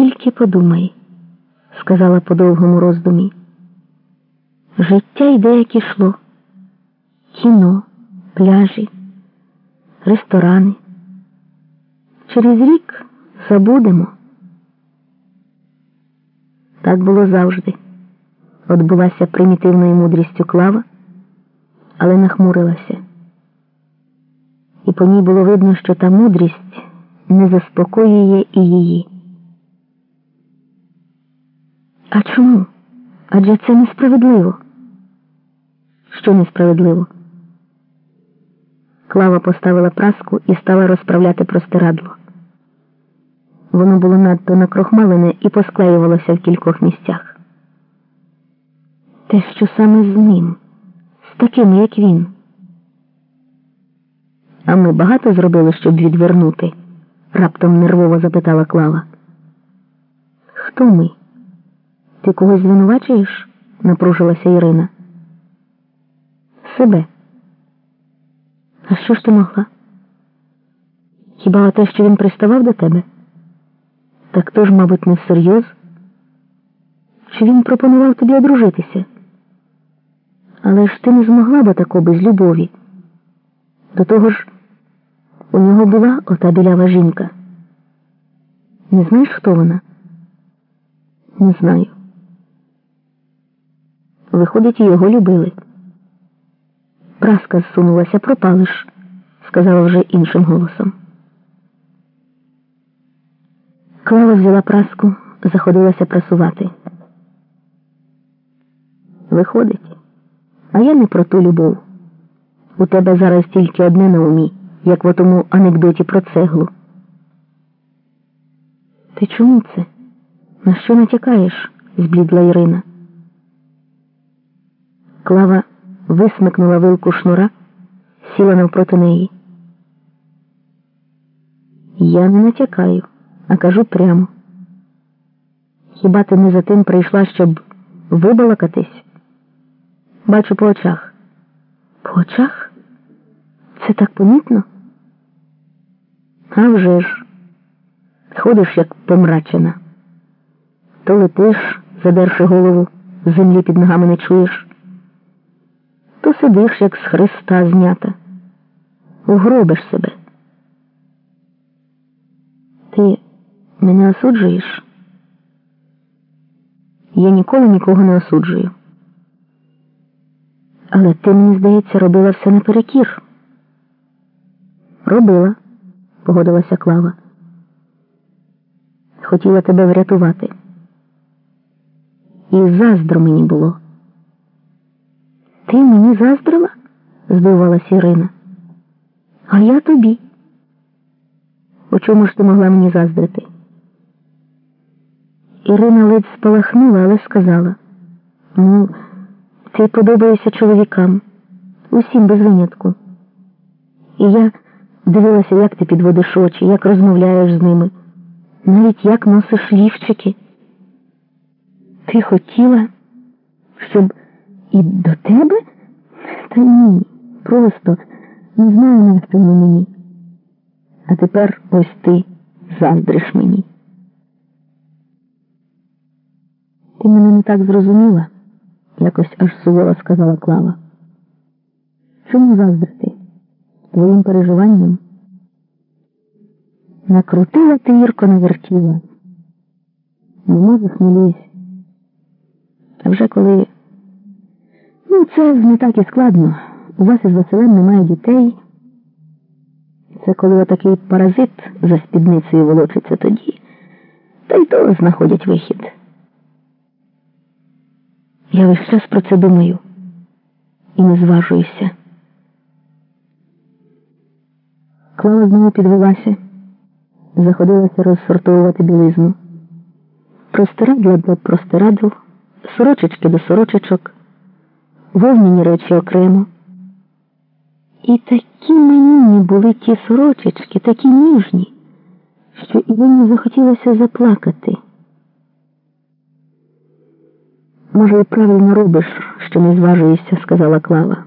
тільки подумай, сказала по довгому роздумі. Життя йде, як ішло. Кіно, пляжі, ресторани. Через рік забудемо. Так було завжди. Отбулася примітивною мудрістю клава, але нахмурилася. І по ній було видно, що та мудрість не заспокоює і її. А чому? Адже це несправедливо. Що несправедливо? Клава поставила праску і стала розправляти простирадло. Воно було надто накрохмалене і посклеювалося в кількох місцях. Те, що саме з ним, з таким, як він. А ми багато зробили, щоб відвернути? раптом нервово запитала Клава. Хто ми? Ти когось звинувачуєш? напружилася Ірина. Себе. А що ж ти могла? Хіба те, що він приставав до тебе? Так то ж, мабуть, не всерйоз? Чи він пропонував тобі одружитися? Але ж ти не змогла б тако без любові. До того ж, у нього була ота білява жінка. Не знаєш, хто вона? Не знаю. Виходить, його любили. Праска зсунулася, пропалиш, сказала вже іншим голосом. Клава взяла праску, заходилася прасувати. Виходить, а я не про ту любов. У тебе зараз тільки одне на умі, як в тому анекдоті про цеглу. Ти чому це? На що натякаєш? зблідла Ірина. Клава висмикнула вилку шнура, сіла навпроти неї. Я не натякаю, а кажу прямо. Хіба ти не за тим прийшла, щоб вибалакатись? Бачу по очах. По очах? Це так помітно? А вже ж, ходиш, як помрачена. То летиш, задерши голову, землі під ногами не чуєш то сидиш, як з Христа знята, угробиш себе. Ти мене осуджуєш? Я ніколи нікого не осуджую. Але ти, мені здається, робила все наперекір. Робила, погодилася Клава. Хотіла тебе врятувати. І заздру мені було. Ти мені заздрила? здивувалась Ірина. А я тобі. У чому ж ти могла мені заздрити? Ірина ледь спалахнула, але сказала ну, ти подобаєшся чоловікам, усім без винятку. І я дивилася, як ти підводиш очі, як розмовляєш з ними, навіть як носиш лівчики. Ти хотіла, щоб. І до тебе? Та ні, просто не знаю, на що воно мені. А тепер ось ти заздриш мені. Ти мене не так зрозуміла, якось аж суворо сказала Клава. Чому заздрити? Твоїм переживанням? Накрутила ти Ірко навертіла. Не лізь. А вже коли Ну, це не так і складно. У вас із Василем немає дітей. Це коли отакий паразит за спідницею волочиться тоді, та й то знаходять вихід. Я весь час про це думаю і не зважуюся. Клава знову підвелася, заходилася розсортовувати білизну. Простирадла до простирадл, сорочечки до сорочечок вовняні речі окремо. І такі манінні були ті сорочечки, такі ніжні, що Івані захотілося заплакати. Може, і правильно робиш, що не зважуєшся, сказала Клава.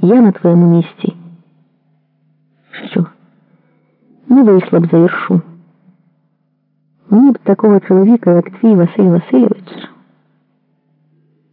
Я на твоєму місці. Що? Не вийшла б за віршу. Мені б такого чоловіка, як твій Василь Васильович.